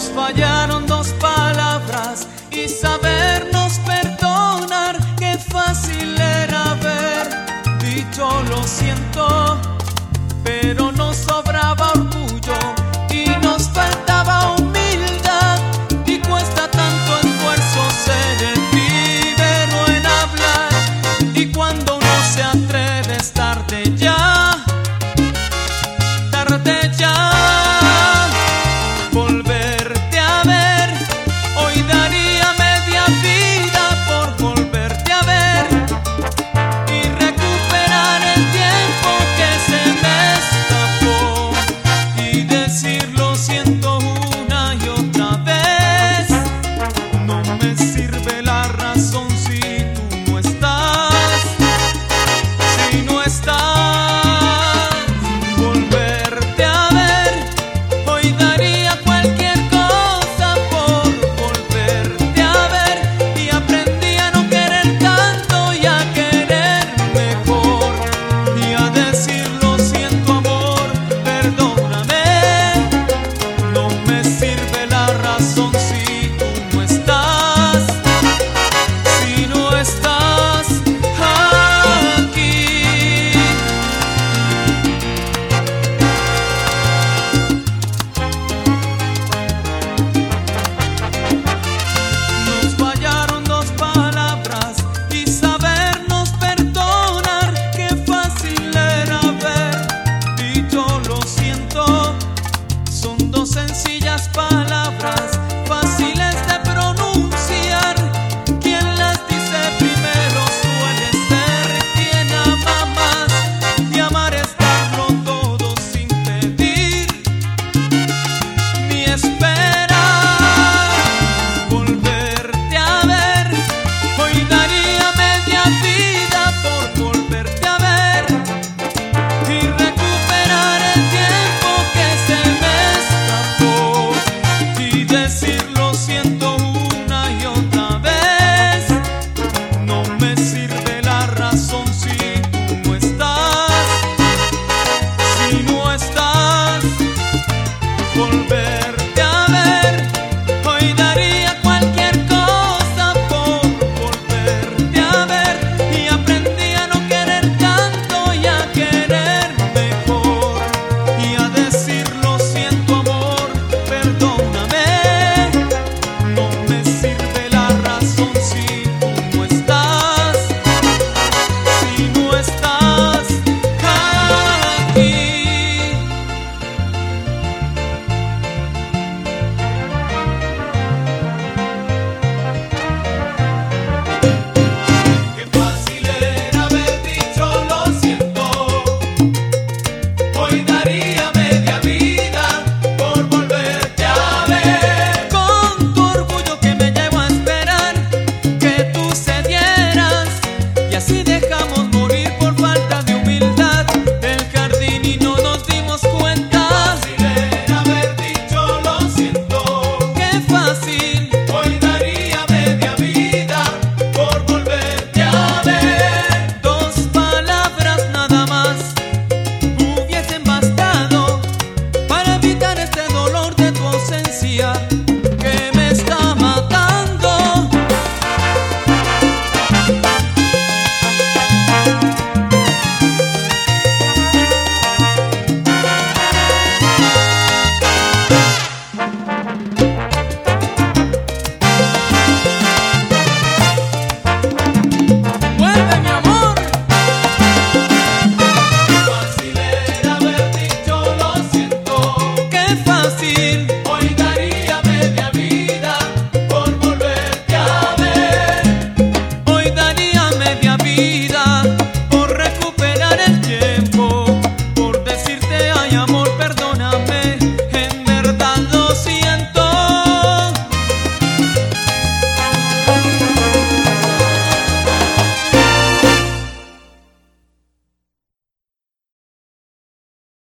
Nos fallaron dos palabras y sabernos perdonar, qué fácil era ver dicho lo siento, pero no día